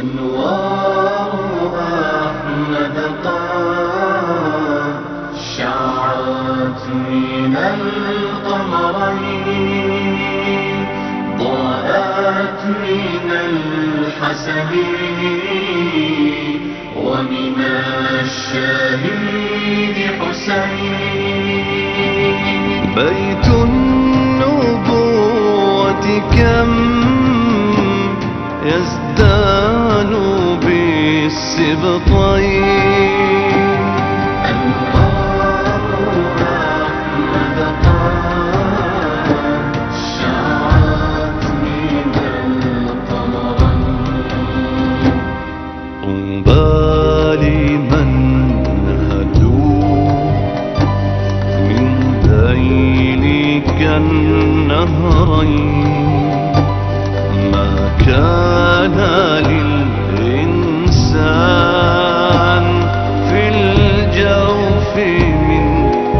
أنوار أحمد قد شعت من القمرين ضاءت من الحسن ومن الشهيد حسين بيت شهرين. ما كان للإنسان في الجوف من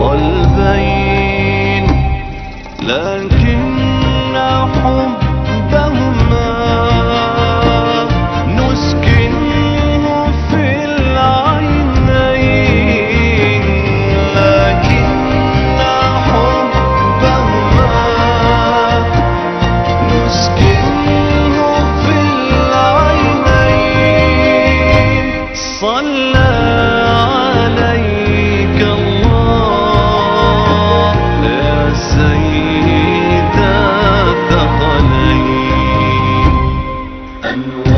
قلبين لكن حب you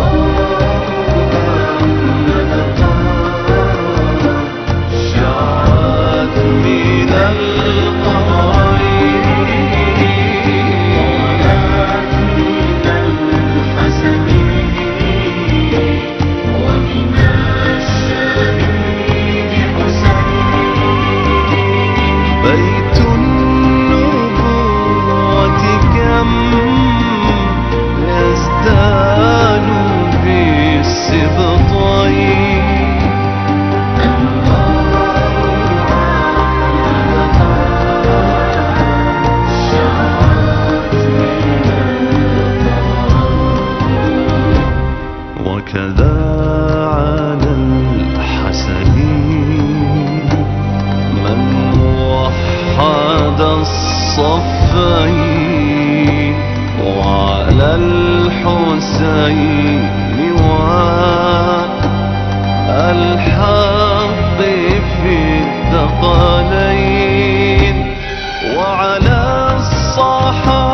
my.